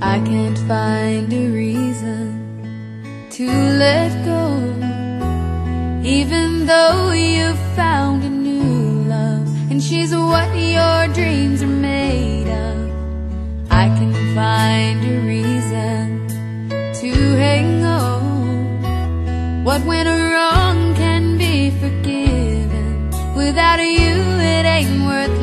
I can't find a reason to let go. Even though you've found a new love And she's what your dreams are made of I can find a reason to hang on. What went wrong can be forgiven. Without you it ain't worth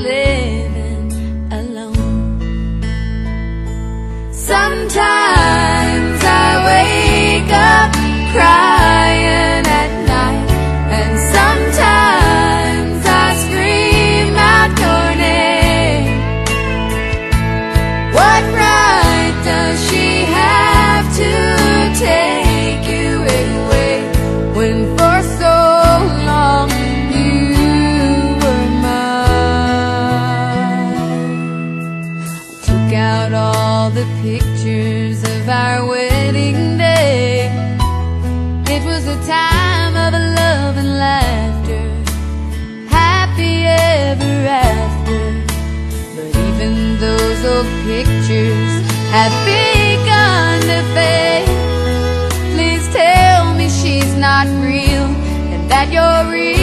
out all the pictures of our wedding day. It was a time of love and laughter, happy ever after. But even those old pictures have begun to fade. Please tell me she's not real and that you're real.